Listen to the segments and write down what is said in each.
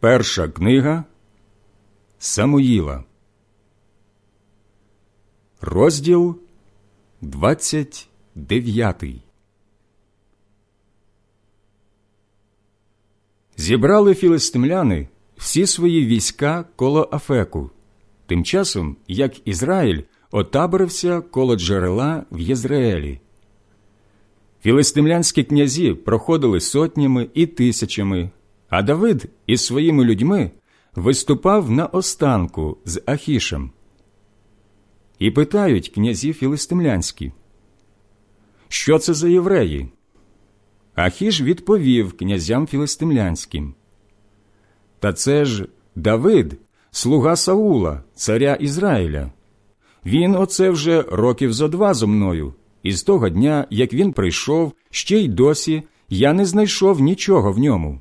Перша книга Самуїла, розділ 29 Зібрали філистимляни всі свої війська коло Афеку, тим часом як Ізраїль отаборився коло джерела в Єзраїлі. Філистимлянські князі проходили сотнями і тисячами, а Давид із своїми людьми виступав на останку з Ахішем. І питають князі філистимлянські, що це за євреї? Ахіш відповів князям філистимлянським. Та це ж Давид, слуга Саула, царя Ізраїля. Він оце вже років зо два зо мною, і з того дня, як він прийшов, ще й досі я не знайшов нічого в ньому.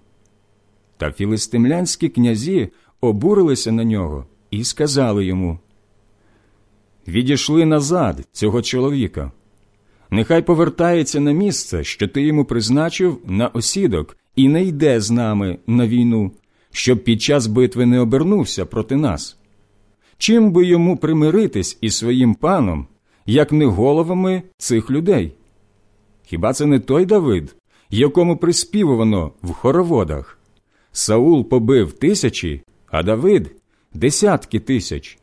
Та філистимлянські князі обурилися на нього і сказали йому Відійшли назад цього чоловіка. Нехай повертається на місце, що ти йому призначив на осідок, і не йде з нами на війну, щоб під час битви не обернувся проти нас. Чим би йому примиритись із своїм паном, як не головами цих людей? Хіба це не той Давид, якому приспівувано в хороводах? Саул побив тисячі, а Давид десятки тисяч.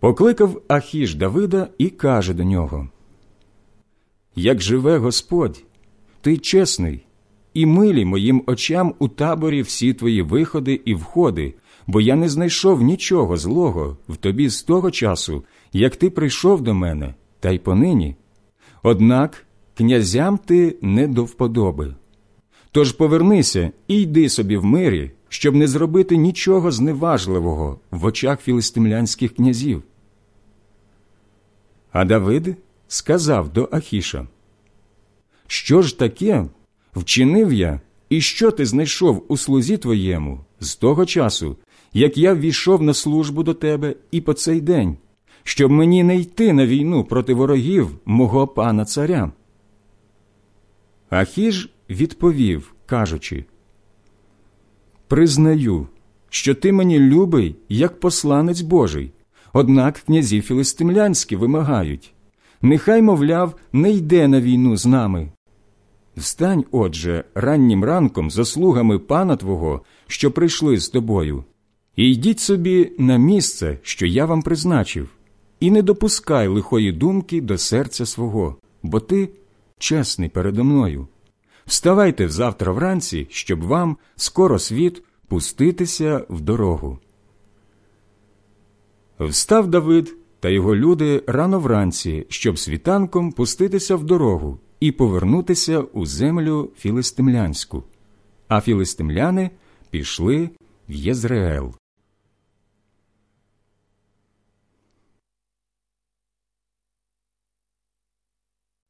Покликав Ахіш Давида і каже до нього: Як живе Господь, ти чесний, і милі моїм очам у таборі всі твої виходи і входи, бо я не знайшов нічого злого в тобі з того часу, як ти прийшов до мене, та й понині. Однак князям ти не до вподоби. Тож повернися і йди собі в мирі, щоб не зробити нічого зневажливого в очах філистимлянських князів. А Давид сказав до Ахіша, Що ж таке вчинив я, і що ти знайшов у слузі твоєму з того часу, як я ввійшов на службу до тебе і по цей день, щоб мені не йти на війну проти ворогів мого пана царя? Ахіж відповів, кажучи, Признаю, що ти мені любий, як посланець Божий, однак князі філистимлянські вимагають. Нехай, мовляв, не йде на війну з нами. Встань, отже, раннім ранком за слугами пана твого, що прийшли з тобою, і йдіть собі на місце, що я вам призначив, і не допускай лихої думки до серця свого, бо ти чесний передо мною. Вставайте завтра вранці, щоб вам скоро світ пуститися в дорогу. Встав Давид та його люди рано вранці, щоб світанком пуститися в дорогу і повернутися у землю філистимлянську, а філистимляни пішли в Єзреел.